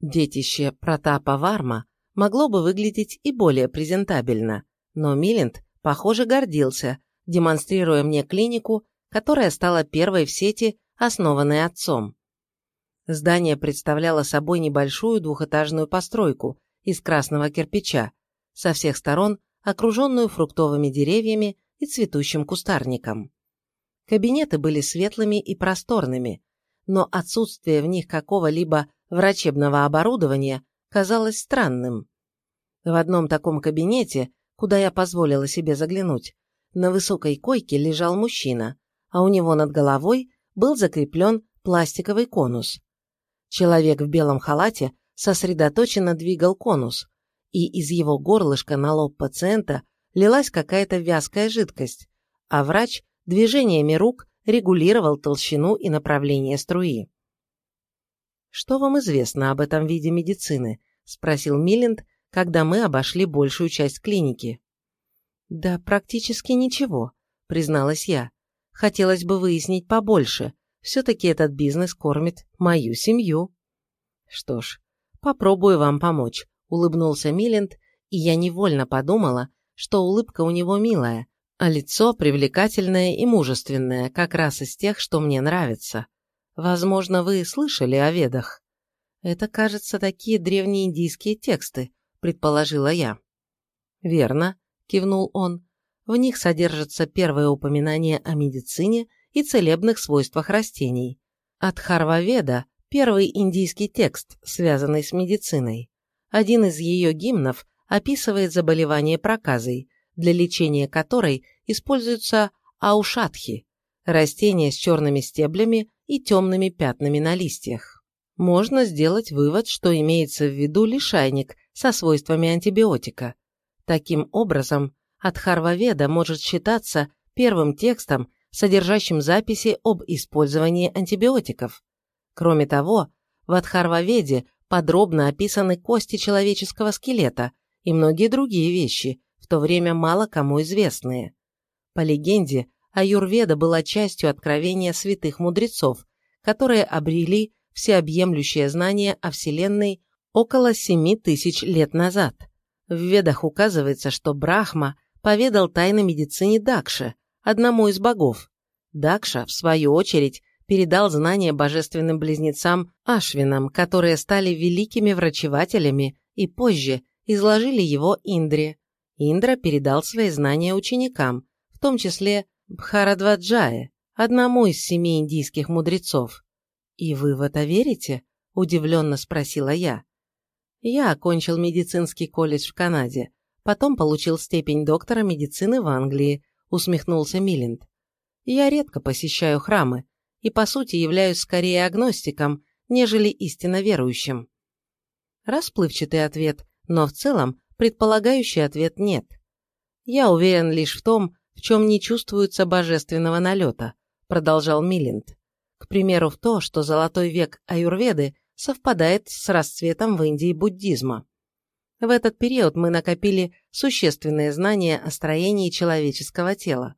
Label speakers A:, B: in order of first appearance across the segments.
A: Детище Протапа Варма могло бы выглядеть и более презентабельно, но Милент, похоже, гордился, демонстрируя мне клинику, которая стала первой в сети, основанной отцом. Здание представляло собой небольшую двухэтажную постройку из красного кирпича, со всех сторон окруженную фруктовыми деревьями и цветущим кустарником. Кабинеты были светлыми и просторными, но отсутствие в них какого-либо врачебного оборудования казалось странным. В одном таком кабинете, куда я позволила себе заглянуть, на высокой койке лежал мужчина, а у него над головой был закреплен пластиковый конус. Человек в белом халате сосредоточенно двигал конус, и из его горлышка на лоб пациента лилась какая-то вязкая жидкость, а врач движениями рук регулировал толщину и направление струи. «Что вам известно об этом виде медицины?» – спросил Милленд, когда мы обошли большую часть клиники. «Да практически ничего», – призналась я. «Хотелось бы выяснить побольше. Все-таки этот бизнес кормит мою семью». «Что ж, попробую вам помочь», – улыбнулся Милленд, и я невольно подумала, что улыбка у него милая, а лицо привлекательное и мужественное, как раз из тех, что мне нравится. Возможно, вы слышали о ведах. Это, кажется, такие древние индийские тексты, предположила я. Верно, кивнул он. В них содержится первое упоминание о медицине и целебных свойствах растений. От Харваведа – первый индийский текст, связанный с медициной. Один из ее гимнов описывает заболевание проказой, для лечения которой используются аушатхи – растения с черными стеблями и темными пятнами на листьях. Можно сделать вывод, что имеется в виду лишайник со свойствами антибиотика. Таким образом, Адхарваведа может считаться первым текстом, содержащим записи об использовании антибиотиков. Кроме того, в Адхарваведе подробно описаны кости человеческого скелета и многие другие вещи, в то время мало кому известные. По легенде, Аюрведа была частью откровения святых мудрецов, которые обрели всеобъемлющее знание о Вселенной около семи тысяч лет назад. В Ведах указывается, что Брахма поведал тайны медицине Дакше, одному из богов. Дакша, в свою очередь, передал знания божественным близнецам Ашвинам, которые стали великими врачевателями и позже изложили его Индре. Индра передал свои знания ученикам, в том числе Бхарадваджае, одному из семи индийских мудрецов. «И вы в это верите?» – удивленно спросила я. Я окончил медицинский колледж в Канаде, потом получил степень доктора медицины в Англии, усмехнулся Милленд. Я редко посещаю храмы и, по сути, являюсь скорее агностиком, нежели истинно верующим. Расплывчатый ответ, но в целом предполагающий ответ нет. Я уверен лишь в том, в чем не чувствуется божественного налета, продолжал Милленд. К примеру, в то, что золотой век аюрведы совпадает с расцветом в Индии буддизма. В этот период мы накопили существенные знания о строении человеческого тела.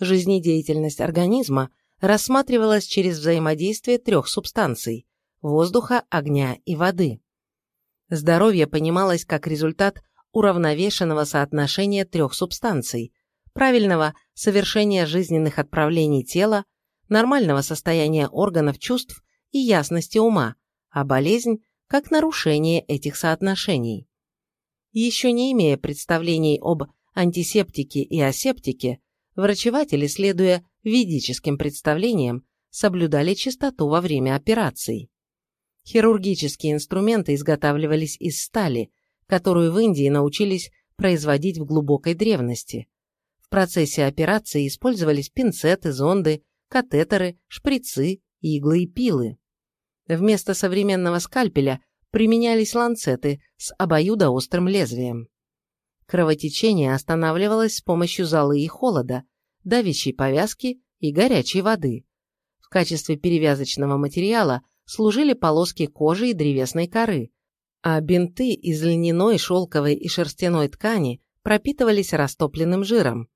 A: Жизнедеятельность организма рассматривалась через взаимодействие трех субстанций – воздуха, огня и воды. Здоровье понималось как результат уравновешенного соотношения трех субстанций, правильного совершения жизненных отправлений тела, нормального состояния органов чувств и ясности ума, а болезнь как нарушение этих соотношений. Еще не имея представлений об антисептике и асептике, врачеватели, следуя ведическим представлениям, соблюдали чистоту во время операций. Хирургические инструменты изготавливались из стали, которую в Индии научились производить в глубокой древности. Процессе операции использовались пинцеты, зонды, катетеры, шприцы, иглы и пилы. Вместо современного скальпеля применялись ланцеты с обоюдоострым лезвием. Кровотечение останавливалось с помощью золы и холода, давящей повязки и горячей воды. В качестве перевязочного материала служили полоски кожи и древесной коры, а бинты из льняной, шелковой и шерстяной ткани пропитывались растопленным жиром.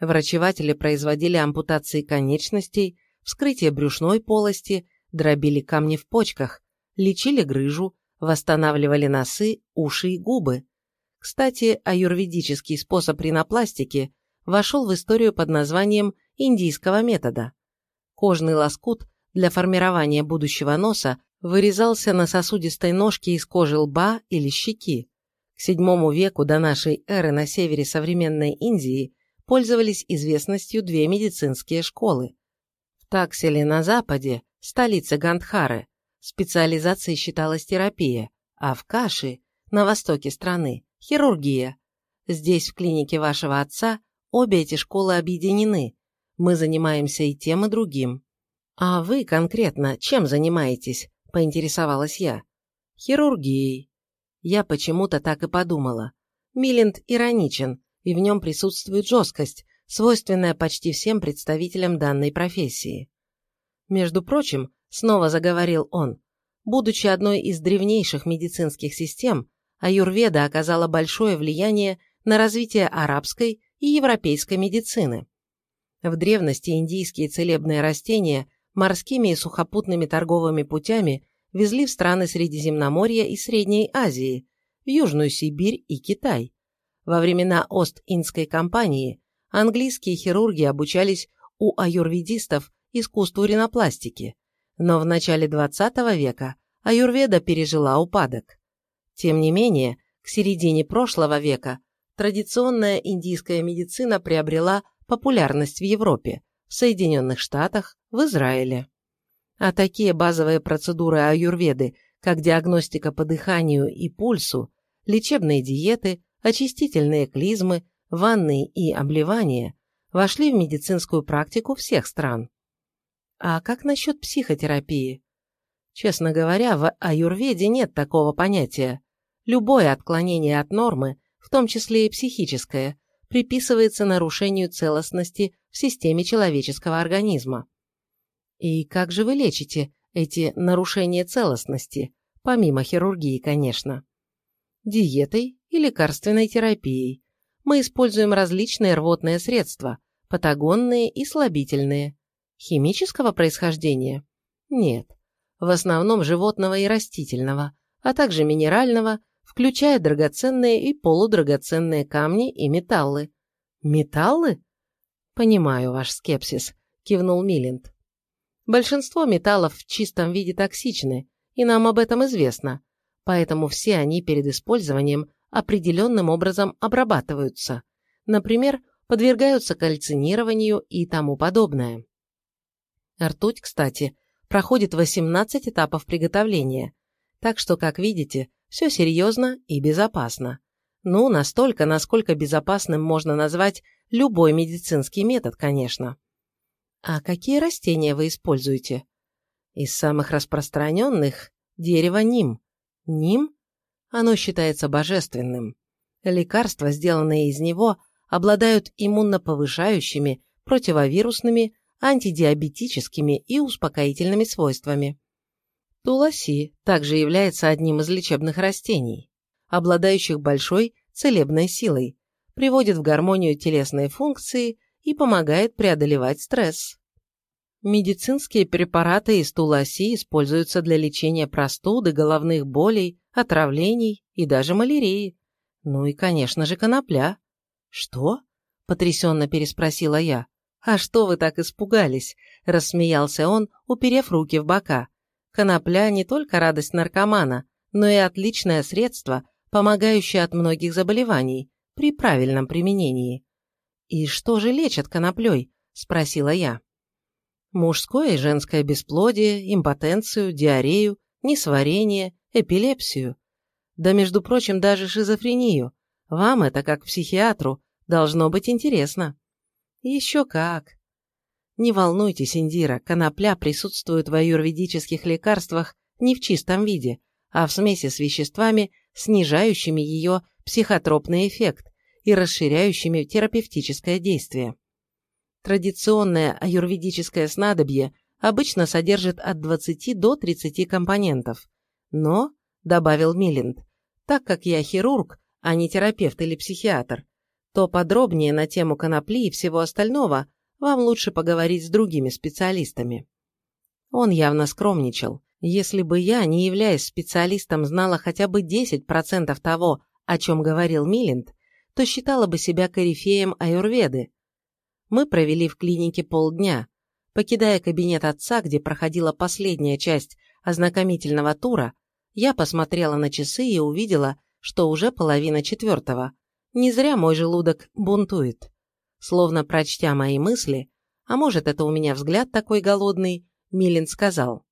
A: Врачеватели производили ампутации конечностей, вскрытие брюшной полости, дробили камни в почках, лечили грыжу, восстанавливали носы, уши и губы. Кстати, аюрведический способ ринопластики вошел в историю под названием индийского метода. Кожный лоскут для формирования будущего носа вырезался на сосудистой ножке из кожи лба или щеки. К VII веку до нашей эры на севере современной Индии пользовались известностью две медицинские школы. В Такселе на западе, столице Гандхары, специализацией считалась терапия, а в Каши, на востоке страны, хирургия. Здесь, в клинике вашего отца, обе эти школы объединены. Мы занимаемся и тем, и другим. А вы конкретно чем занимаетесь? Поинтересовалась я. Хирургией. Я почему-то так и подумала. Милленд ироничен, и в нем присутствует жесткость, свойственная почти всем представителям данной профессии. Между прочим, снова заговорил он, будучи одной из древнейших медицинских систем, аюрведа оказала большое влияние на развитие арабской и европейской медицины. В древности индийские целебные растения морскими и сухопутными торговыми путями везли в страны Средиземноморья и Средней Азии, в Южную Сибирь и Китай. Во времена Ост-Индской компании английские хирурги обучались у аюрведистов искусству ринопластики, но в начале XX века аюрведа пережила упадок. Тем не менее, к середине прошлого века традиционная индийская медицина приобрела популярность в Европе, в Соединенных Штатах, в Израиле. А такие базовые процедуры аюрведы, как диагностика по дыханию и пульсу, лечебные диеты, очистительные клизмы, ванны и обливания, вошли в медицинскую практику всех стран. А как насчет психотерапии? Честно говоря, в аюрведе нет такого понятия. Любое отклонение от нормы, в том числе и психическое, приписывается нарушению целостности в системе человеческого организма. И как же вы лечите эти нарушения целостности, помимо хирургии, конечно? Диетой и лекарственной терапией. Мы используем различные рвотные средства, патагонные и слабительные. Химического происхождения? Нет. В основном животного и растительного, а также минерального, включая драгоценные и полудрагоценные камни и металлы. Металлы? Понимаю ваш скепсис, кивнул Милинд. Большинство металлов в чистом виде токсичны, и нам об этом известно, поэтому все они перед использованием определенным образом обрабатываются, например, подвергаются кальцинированию и тому подобное. Ртуть, кстати, проходит 18 этапов приготовления, так что, как видите, все серьезно и безопасно. Ну, настолько, насколько безопасным можно назвать любой медицинский метод, конечно. А какие растения вы используете? Из самых распространенных – дерево ним. Ним? Оно считается божественным. Лекарства, сделанные из него, обладают иммуноповышающими, противовирусными, антидиабетическими и успокоительными свойствами. Туласи также является одним из лечебных растений, обладающих большой целебной силой, приводит в гармонию телесные функции и помогает преодолевать стресс. Медицинские препараты из туласи используются для лечения простуды, головных болей, отравлений и даже малярии. Ну и, конечно же, конопля. Что? Потрясенно переспросила я. «А что вы так испугались?» – рассмеялся он, уперев руки в бока. «Конопля не только радость наркомана, но и отличное средство, помогающее от многих заболеваний при правильном применении». «И что же лечат коноплей?» – спросила я. «Мужское и женское бесплодие, импотенцию, диарею, несварение, эпилепсию. Да, между прочим, даже шизофрению. Вам это, как психиатру, должно быть интересно». Еще как. Не волнуйтесь, Индира, конопля присутствует в аюрведических лекарствах не в чистом виде, а в смеси с веществами, снижающими ее психотропный эффект и расширяющими терапевтическое действие. Традиционное аюрведическое снадобье обычно содержит от 20 до 30 компонентов. Но, добавил Милинд, так как я хирург, а не терапевт или психиатр, то подробнее на тему конопли и всего остального вам лучше поговорить с другими специалистами. Он явно скромничал, Если бы я, не являясь специалистом, знала хотя бы 10% того, о чем говорил Милинд, то считала бы себя корифеем аюрведы. Мы провели в клинике полдня. Покидая кабинет отца, где проходила последняя часть ознакомительного тура, я посмотрела на часы и увидела, что уже половина четвертого. Не зря мой желудок бунтует. Словно прочтя мои мысли, а может это у меня взгляд такой голодный, Милин сказал.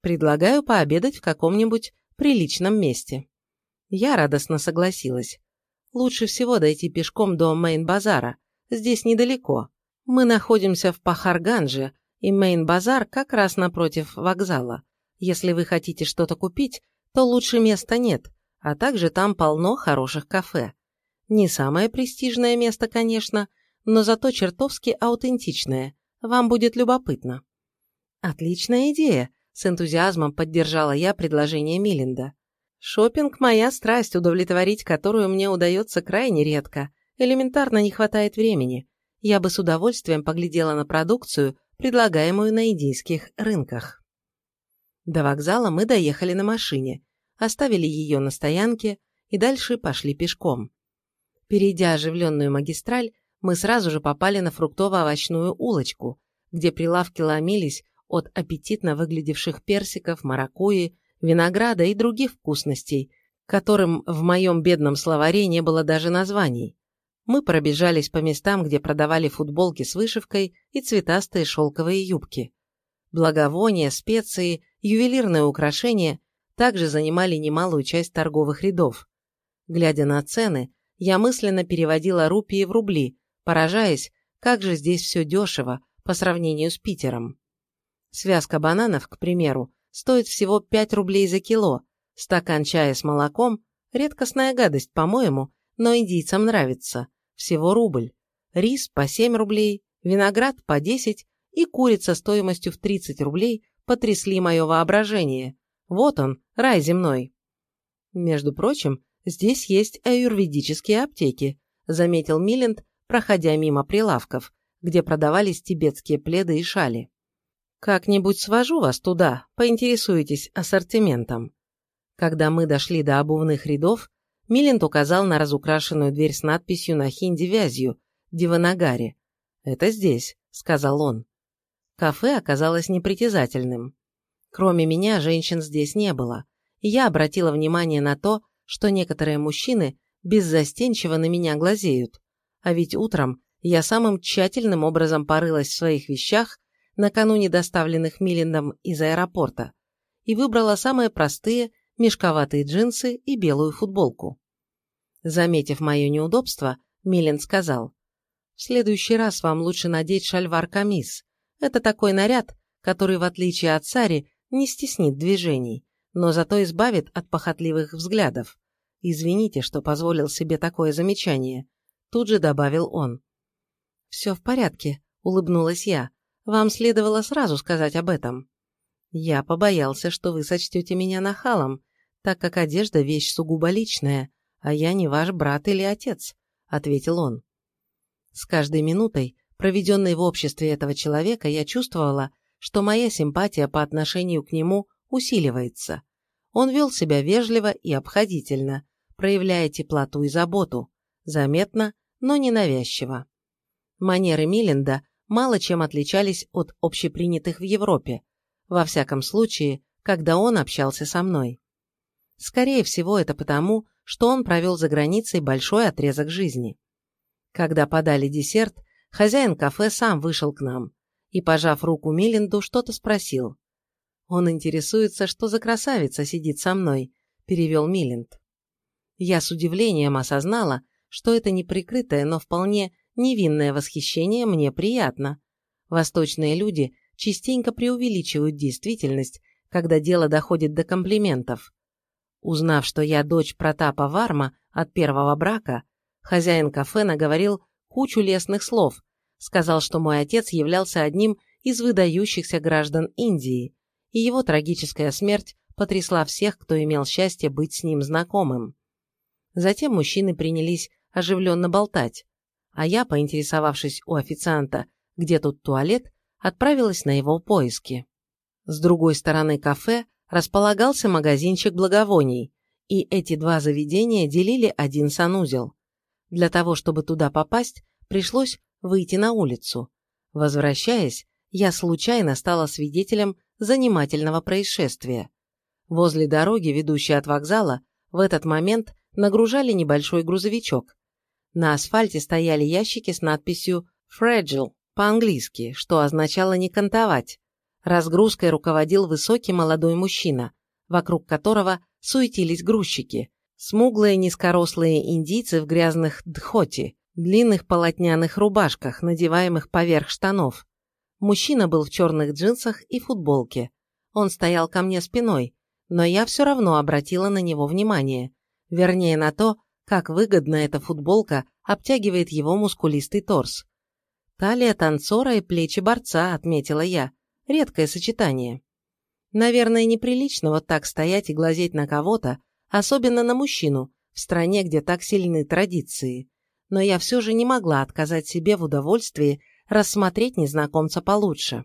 A: «Предлагаю пообедать в каком-нибудь приличном месте». Я радостно согласилась. Лучше всего дойти пешком до Мейн-базара. Здесь недалеко. Мы находимся в Пахарганже, и Мейн-базар как раз напротив вокзала. Если вы хотите что-то купить, то лучше места нет, а также там полно хороших кафе. Не самое престижное место, конечно, но зато чертовски аутентичное. Вам будет любопытно. Отличная идея, с энтузиазмом поддержала я предложение Милинда. Шопинг моя страсть, удовлетворить которую мне удается крайне редко. Элементарно не хватает времени. Я бы с удовольствием поглядела на продукцию, предлагаемую на индийских рынках. До вокзала мы доехали на машине, оставили ее на стоянке и дальше пошли пешком. Перейдя оживленную магистраль, мы сразу же попали на фруктово-овощную улочку, где прилавки ломились от аппетитно выглядевших персиков, маракуи, винограда и других вкусностей, которым в моем бедном словаре не было даже названий. Мы пробежались по местам, где продавали футболки с вышивкой и цветастые шелковые юбки. Благовония, специи, ювелирные украшения также занимали немалую часть торговых рядов. Глядя на цены, я мысленно переводила рупии в рубли, поражаясь, как же здесь все дешево по сравнению с Питером. Связка бананов, к примеру, стоит всего 5 рублей за кило. Стакан чая с молоком – редкостная гадость, по-моему, но индийцам нравится. Всего рубль. Рис по 7 рублей, виноград по 10 и курица стоимостью в 30 рублей потрясли мое воображение. Вот он, рай земной. Между прочим, здесь есть аюрведические аптеки, заметил Милленд, проходя мимо прилавков, где продавались тибетские пледы и шали. Как-нибудь свожу вас туда, поинтересуетесь ассортиментом. Когда мы дошли до обувных рядов, Милент указал на разукрашенную дверь с надписью на хинди вязью «Диванагари». «Это здесь», — сказал он. Кафе оказалось непритязательным. Кроме меня, женщин здесь не было, я обратила внимание на то, что некоторые мужчины беззастенчиво на меня глазеют. А ведь утром я самым тщательным образом порылась в своих вещах накануне доставленных Миллиндом из аэропорта, и выбрала самые простые мешковатые джинсы и белую футболку. Заметив мое неудобство, Миллинд сказал, «В следующий раз вам лучше надеть шальвар-камис. Это такой наряд, который, в отличие от цари, не стеснит движений, но зато избавит от похотливых взглядов. Извините, что позволил себе такое замечание», тут же добавил он. «Все в порядке», — улыбнулась я. Вам следовало сразу сказать об этом. Я побоялся, что вы сочтете меня нахалом, так как одежда – вещь сугубо личная, а я не ваш брат или отец», – ответил он. С каждой минутой, проведенной в обществе этого человека, я чувствовала, что моя симпатия по отношению к нему усиливается. Он вел себя вежливо и обходительно, проявляя теплоту и заботу, заметно, но ненавязчиво. Манеры Миленда мало чем отличались от общепринятых в Европе, во всяком случае, когда он общался со мной. Скорее всего, это потому, что он провел за границей большой отрезок жизни. Когда подали десерт, хозяин кафе сам вышел к нам и, пожав руку Миленду, что-то спросил. «Он интересуется, что за красавица сидит со мной», – перевел Миленд. Я с удивлением осознала, что это неприкрытое, но вполне невинное восхищение мне приятно. Восточные люди частенько преувеличивают действительность, когда дело доходит до комплиментов. Узнав, что я дочь Протапа Варма от первого брака, хозяин кафе наговорил кучу лестных слов, сказал, что мой отец являлся одним из выдающихся граждан Индии, и его трагическая смерть потрясла всех, кто имел счастье быть с ним знакомым. Затем мужчины принялись оживленно болтать а я, поинтересовавшись у официанта, где тут туалет, отправилась на его поиски. С другой стороны кафе располагался магазинчик благовоний, и эти два заведения делили один санузел. Для того, чтобы туда попасть, пришлось выйти на улицу. Возвращаясь, я случайно стала свидетелем занимательного происшествия. Возле дороги, ведущей от вокзала, в этот момент нагружали небольшой грузовичок. На асфальте стояли ящики с надписью «Fragile» по-английски, что означало «не кантовать». Разгрузкой руководил высокий молодой мужчина, вокруг которого суетились грузчики, смуглые низкорослые индийцы в грязных дхоти, длинных полотняных рубашках, надеваемых поверх штанов. Мужчина был в черных джинсах и футболке. Он стоял ко мне спиной, но я все равно обратила на него внимание. Вернее, на то, как выгодно эта футболка обтягивает его мускулистый торс. Талия танцора и плечи борца, отметила я. Редкое сочетание. Наверное, неприлично вот так стоять и глазеть на кого-то, особенно на мужчину, в стране, где так сильны традиции. Но я все же не могла отказать себе в удовольствии рассмотреть незнакомца получше.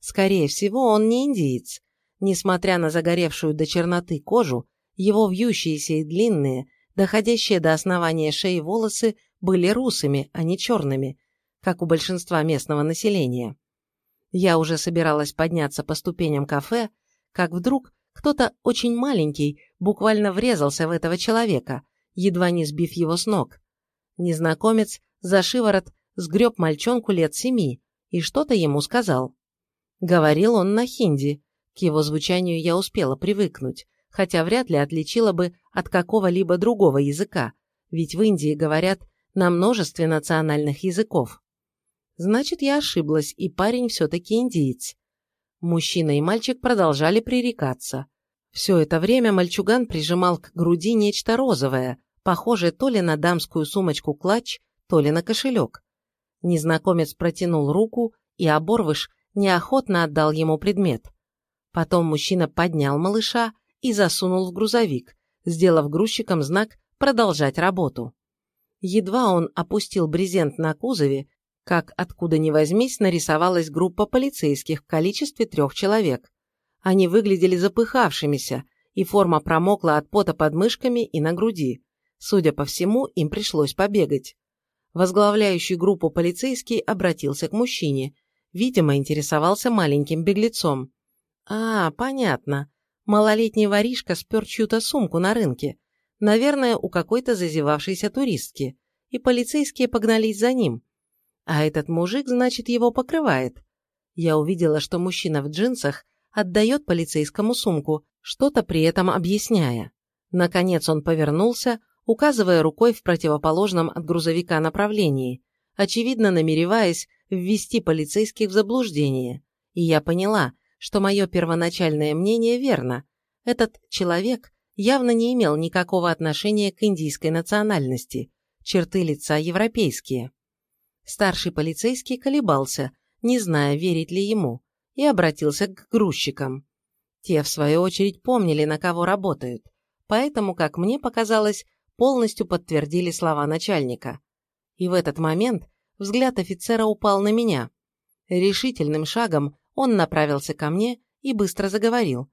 A: Скорее всего, он не индиец. Несмотря на загоревшую до черноты кожу, его вьющиеся и длинные, доходящие до основания шеи волосы были русыми, а не черными, как у большинства местного населения. Я уже собиралась подняться по ступеням кафе, как вдруг кто-то очень маленький буквально врезался в этого человека, едва не сбив его с ног. Незнакомец за шиворот сгреб мальчонку лет семи и что-то ему сказал. Говорил он на хинди, к его звучанию я успела привыкнуть, хотя вряд ли отличила бы от какого-либо другого языка, ведь в Индии говорят на множестве национальных языков. Значит, я ошиблась, и парень все-таки индиец. Мужчина и мальчик продолжали пререкаться. Все это время мальчуган прижимал к груди нечто розовое, похожее то ли на дамскую сумочку-клатч, то ли на кошелек. Незнакомец протянул руку, и оборвыш неохотно отдал ему предмет. Потом мужчина поднял малыша и засунул в грузовик, сделав грузчикам знак «продолжать работу». Едва он опустил брезент на кузове, как откуда ни возьмись нарисовалась группа полицейских в количестве трех человек. Они выглядели запыхавшимися, и форма промокла от пота под мышками и на груди. Судя по всему, им пришлось побегать. Возглавляющий группу полицейский обратился к мужчине. Видимо, интересовался маленьким беглецом. «А, понятно. Малолетний воришка спер чью-то сумку на рынке. Наверное, у какой-то зазевавшейся туристки. И полицейские погнались за ним. А этот мужик, значит, его покрывает. Я увидела, что мужчина в джинсах отдает полицейскому сумку, что-то при этом объясняя. Наконец он повернулся, указывая рукой в противоположном от грузовика направлении, очевидно намереваясь ввести полицейских в заблуждение. И я поняла, что мое первоначальное мнение верно. Этот человек явно не имел никакого отношения к индийской национальности, черты лица европейские. Старший полицейский колебался, не зная, верить ли ему, и обратился к грузчикам. Те, в свою очередь, помнили, на кого работают, поэтому, как мне показалось, полностью подтвердили слова начальника. И в этот момент взгляд офицера упал на меня. Решительным шагом он направился ко мне и быстро заговорил.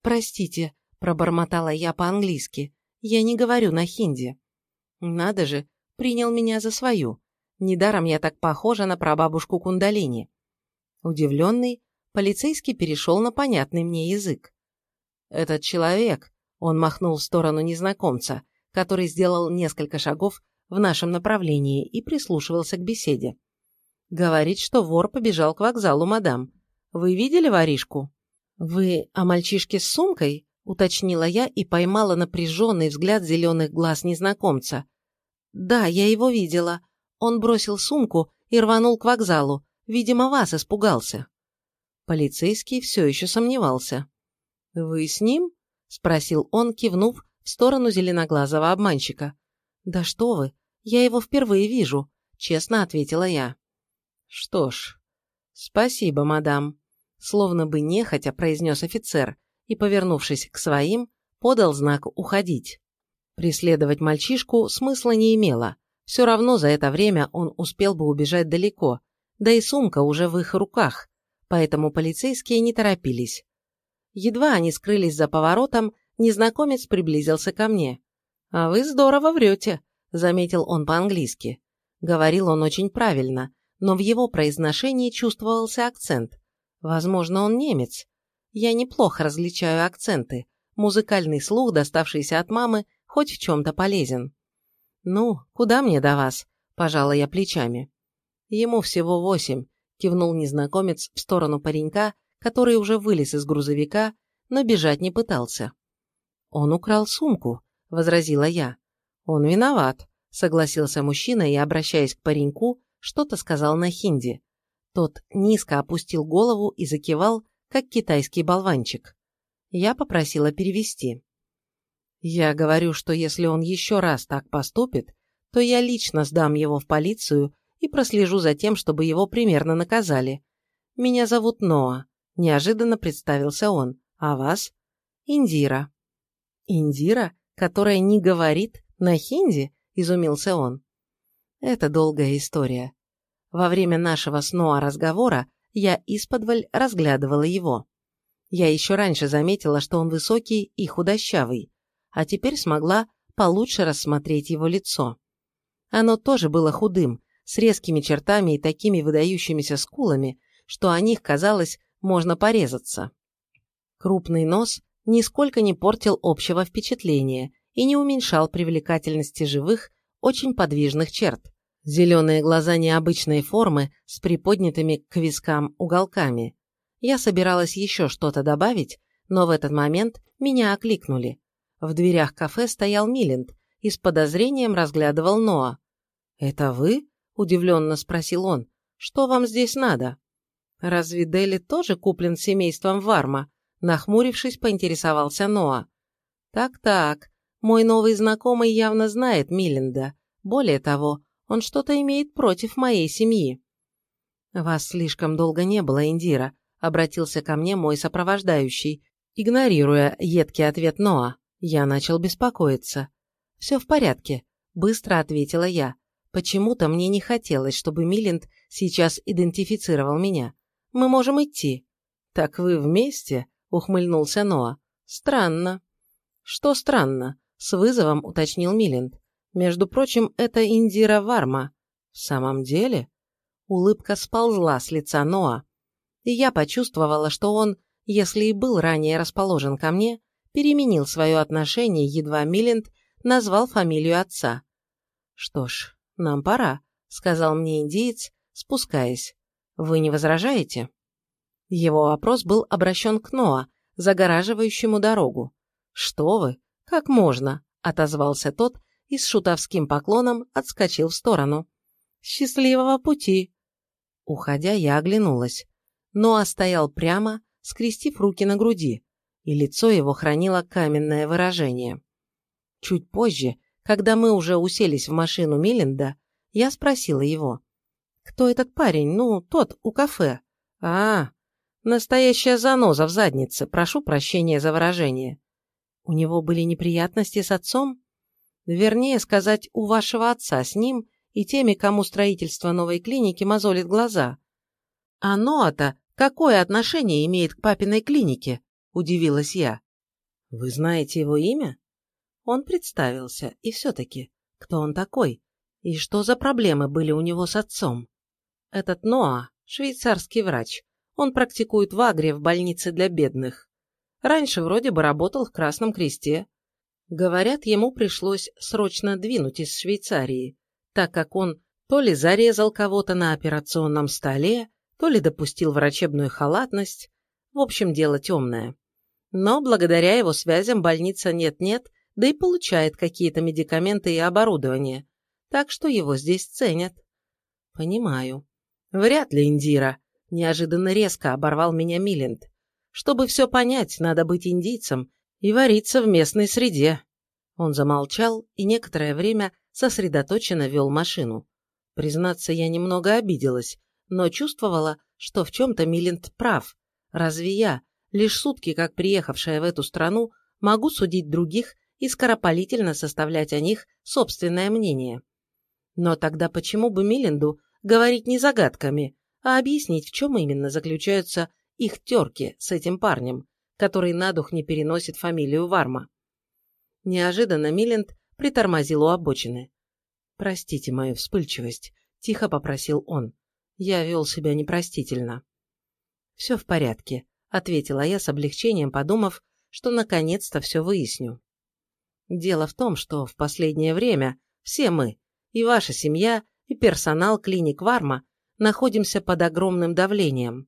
A: «Простите», – пробормотала я по-английски, – «я не говорю на хинди». Надо же, принял меня за свою. Недаром я так похожа на прабабушку Кундалини. Удивленный, полицейский перешел на понятный мне язык. «Этот человек», — он махнул в сторону незнакомца, который сделал несколько шагов в нашем направлении и прислушивался к беседе. «Говорит, что вор побежал к вокзалу, мадам. Вы видели воришку?» «Вы о мальчишке с сумкой?» — уточнила я и поймала напряженный взгляд зеленых глаз незнакомца. «Да, я его видела. Он бросил сумку и рванул к вокзалу. Видимо, вас испугался. Полицейский все еще сомневался. «Вы с ним?» – спросил он, кивнув в сторону зеленоглазого обманщика. «Да что вы, я его впервые вижу», – честно ответила я. «Что ж, спасибо, мадам», – словно бы нехотя произнес офицер и, повернувшись к своим, подал знак «уходить». Преследовать мальчишку смысла не имело. Все равно за это время он успел бы убежать далеко, да и сумка уже в их руках, поэтому полицейские не торопились. Едва они скрылись за поворотом, незнакомец приблизился ко мне. «А вы здорово врете», — заметил он по-английски. Говорил он очень правильно, но в его произношении чувствовался акцент. Возможно, он немец. Я неплохо различаю акценты. Музыкальный слух, доставшийся от мамы, хоть в чем-то полезен. «Ну, куда мне до вас?» – пожала я плечами. «Ему всего восемь», – кивнул незнакомец в сторону паренька, который уже вылез из грузовика, но бежать не пытался. «Он украл сумку», – возразила я. «Он виноват», – согласился мужчина и, обращаясь к пареньку, что-то сказал на хинди. Тот низко опустил голову и закивал, как китайский болванчик. Я попросила перевести. Я говорю, что если он еще раз так поступит, то я лично сдам его в полицию и прослежу за тем, чтобы его примерно наказали. Меня зовут Ноа, неожиданно представился он. А вас? Индира. Индира, которая не говорит на хинди? Изумился он. Это долгая история. Во время нашего с Ноа разговора я исподволь разглядывала его. Я еще раньше заметила, что он высокий и худощавый, а теперь смогла получше рассмотреть его лицо. Оно тоже было худым, с резкими чертами и такими выдающимися скулами, что о них, казалось, можно порезаться. Крупный нос нисколько не портил общего впечатления и не уменьшал привлекательности живых, очень подвижных черт. Зеленые глаза необычной формы с приподнятыми к вискам уголками. Я собиралась еще что-то добавить, но в этот момент меня окликнули. В дверях кафе стоял Милинд и с подозрением разглядывал Ноа. «Это вы?» – удивленно спросил он. «Что вам здесь надо?» «Разве Дели тоже куплен семейством Варма?» Нахмурившись, поинтересовался Ноа. «Так-так, мой новый знакомый явно знает Милинда. Более того, он что-то имеет против моей семьи». «Вас слишком долго не было, Индира», — обратился ко мне мой сопровождающий, игнорируя едкий ответ Ноа. Я начал беспокоиться. «Все в порядке», — быстро ответила я. Почему-то мне не хотелось, чтобы Милинд сейчас идентифицировал меня. Мы можем идти. «Так вы вместе?» — ухмыльнулся Ноа. «Странно». «Что странно?» — с вызовом уточнил Милинд. Между прочим, это Индира Варма. В самом деле? Улыбка сползла с лица Ноа. И я почувствовала, что он, если и был ранее расположен ко мне, переменил свое отношение, едва Милленд назвал фамилию отца. «Что ж, нам пора», — сказал мне индиец, спускаясь. «Вы не возражаете?» Его вопрос был обращен к Ноа, загораживающему дорогу. «Что вы? Как можно?» — отозвался тот, и с шутовским поклоном отскочил в сторону. «Счастливого пути!» Уходя, я оглянулась. Ноа стоял прямо, скрестив руки на груди, и лицо его хранило каменное выражение. Чуть позже, когда мы уже уселись в машину Милленда, я спросила его. «Кто этот парень? Ну, тот, у кафе». «А, настоящая заноза в заднице, прошу прощения за выражение». «У него были неприятности с отцом?» Вернее сказать, у вашего отца с ним и теми, кому строительство новой клиники мозолит глаза. А Ноа-то какое отношение имеет к папиной клинике? Удивилась я. Вы знаете его имя? Он представился, и все-таки, кто он такой? И что за проблемы были у него с отцом? Этот Ноа – швейцарский врач. Он практикует в Агре в больнице для бедных. Раньше вроде бы работал в Красном Кресте, Говорят, ему пришлось срочно двинуть из Швейцарии, так как он то ли зарезал кого-то на операционном столе, то ли допустил врачебную халатность. В общем, дело темное. Но благодаря его связям больница нет-нет, да и получает какие-то медикаменты и оборудование. Так что его здесь ценят. Понимаю. Вряд ли, Индира. Неожиданно резко оборвал меня Милленд. Чтобы все понять, надо быть индийцем и вариться в местной среде». Он замолчал и некоторое время сосредоточенно вел машину. Признаться, я немного обиделась, но чувствовала, что в чем-то Милинд прав. Разве я, лишь сутки как приехавшая в эту страну, могу судить других и скоропалительно составлять о них собственное мнение? Но тогда почему бы Милинду говорить не загадками, а объяснить, в чем именно заключаются их терки с этим парнем, который на дух не переносит фамилию Варма. Неожиданно Милент притормозил у обочины. «Простите мою вспыльчивость», – тихо попросил он. Я вел себя непростительно. «Все в порядке», – ответила я с облегчением, подумав, что наконец-то все выясню. Дело в том, что в последнее время все мы, и ваша семья, и персонал клиник Варма, находимся под огромным давлением.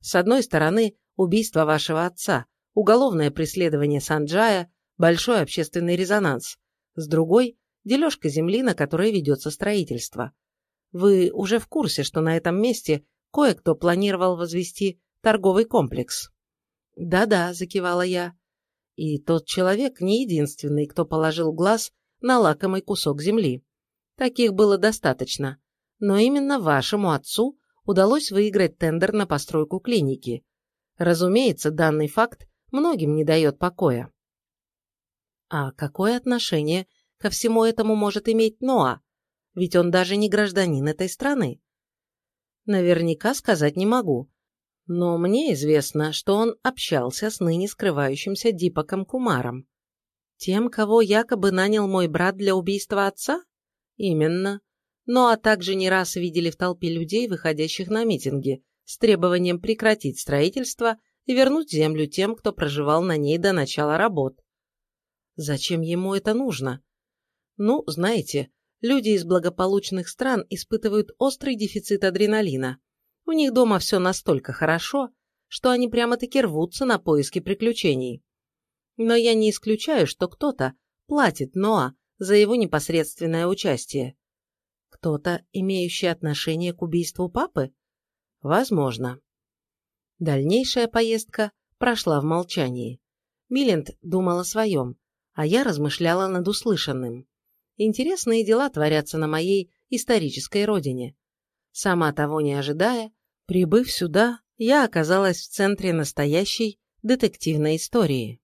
A: С одной стороны, убийство вашего отца, уголовное преследование Санджая, большой общественный резонанс. С другой – дележка земли, на которой ведется строительство. Вы уже в курсе, что на этом месте кое-кто планировал возвести торговый комплекс. «Да-да», – закивала я. И тот человек не единственный, кто положил глаз на лакомый кусок земли. Таких было достаточно. Но именно вашему отцу удалось выиграть тендер на постройку клиники. Разумеется, данный факт многим не дает покоя. А какое отношение ко всему этому может иметь Ноа? Ведь он даже не гражданин этой страны. Наверняка сказать не могу, но мне известно, что он общался с ныне скрывающимся Дипаком Кумаром. Тем, кого якобы нанял мой брат для убийства отца? Именно. Ну а также не раз видели в толпе людей, выходящих на митинги, с требованием прекратить строительство и вернуть землю тем, кто проживал на ней до начала работ. Зачем ему это нужно? Ну, знаете, люди из благополучных стран испытывают острый дефицит адреналина. У них дома все настолько хорошо, что они прямо-таки рвутся на поиски приключений. Но я не исключаю, что кто-то платит Ноа за его непосредственное участие. Кто-то, имеющий отношение к убийству папы? Возможно. Дальнейшая поездка прошла в молчании. Милент думал о своем, а я размышляла над услышанным. Интересные дела творятся на моей исторической родине. Сама того не ожидая, Прибыв сюда, я оказалась в центре настоящей детективной истории.